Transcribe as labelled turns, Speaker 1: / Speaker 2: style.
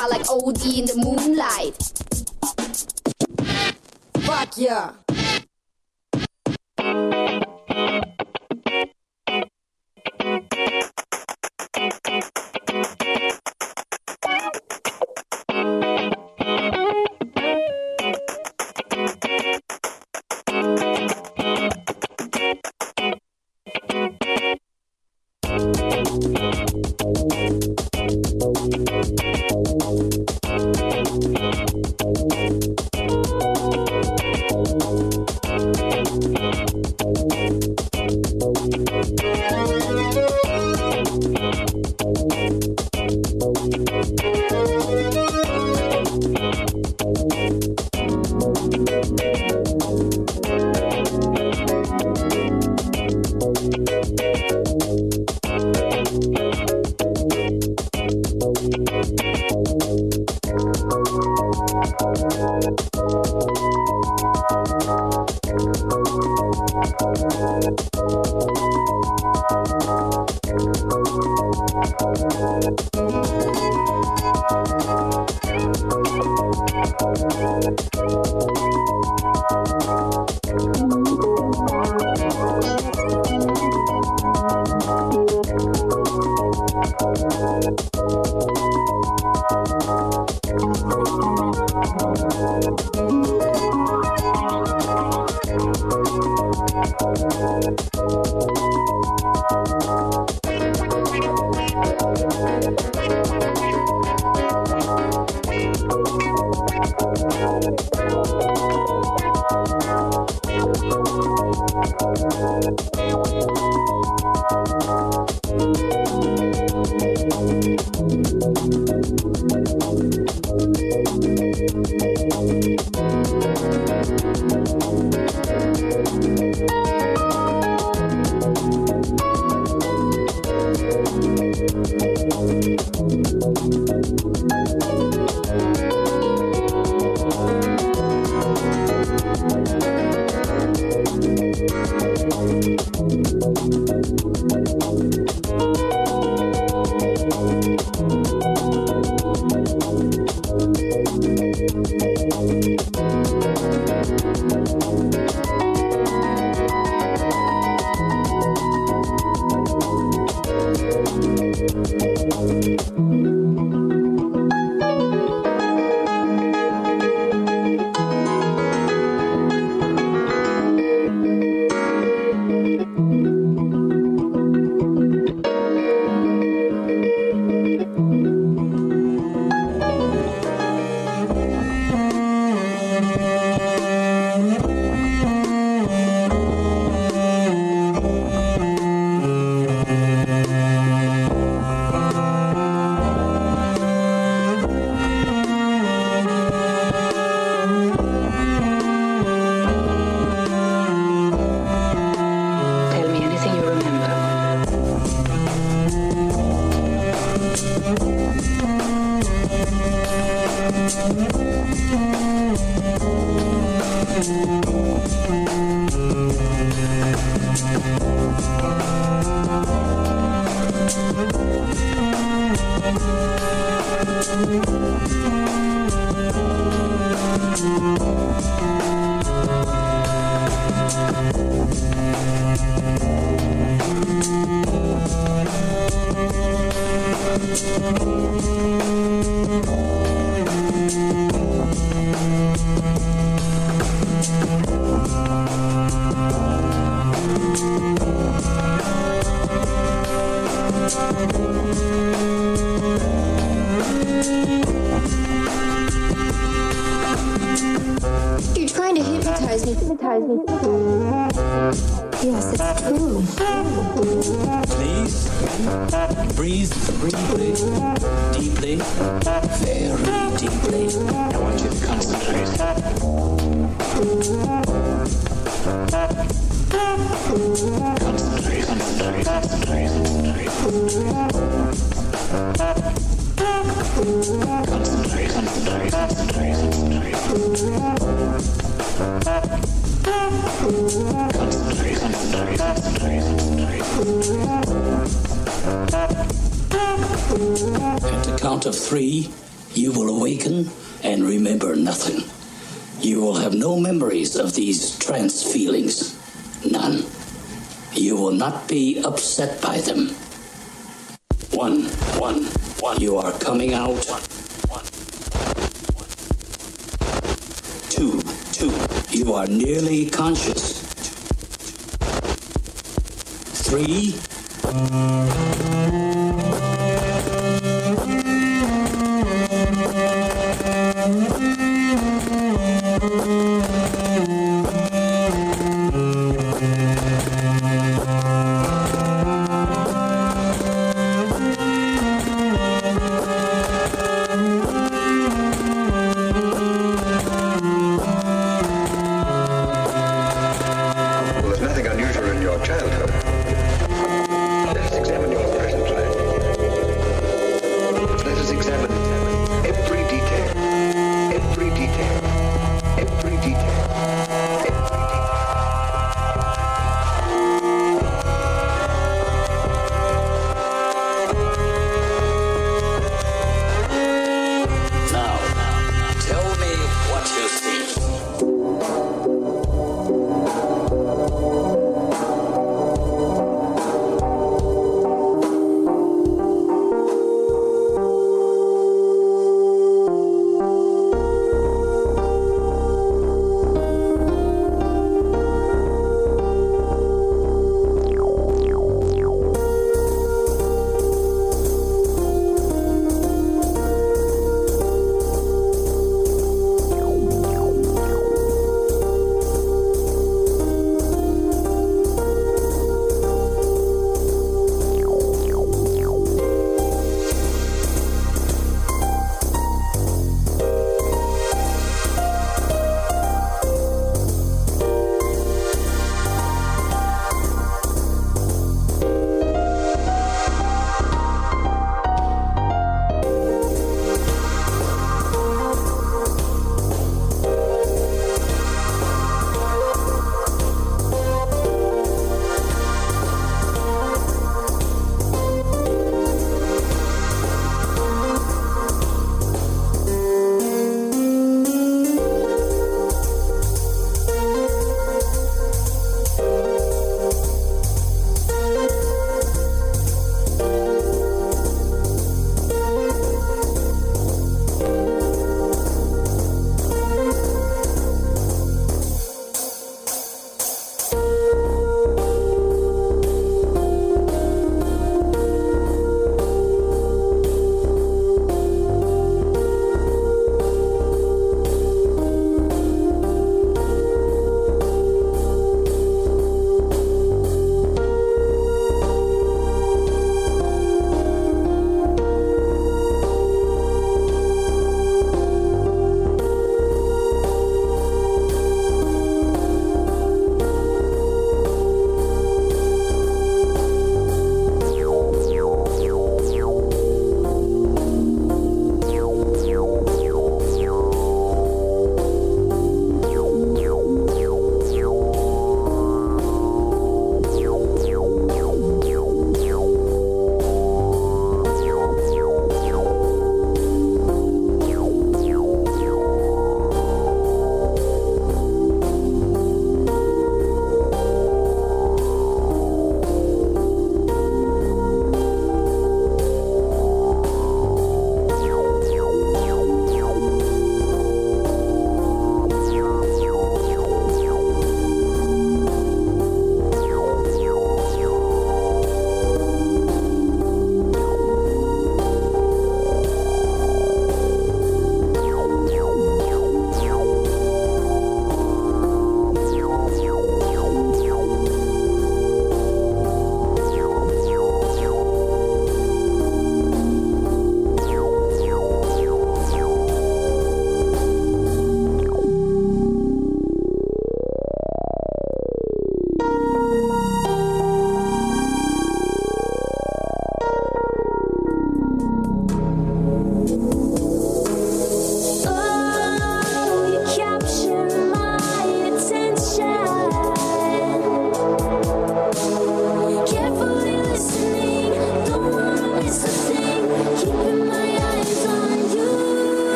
Speaker 1: star like OD in the moonlight. Fuck yeah. Thank you.
Speaker 2: You're
Speaker 3: trying to hypnotize me, hypnotize me. Yes, it's true.
Speaker 4: Please breathe deeply, deeply, very deeply. I want you to concentrate. Of three, you will awaken and remember nothing. You will have no memories of these trance feelings. None. You will not be upset by them. One, one, one. You are coming out. One, two, two. You are nearly conscious. Three.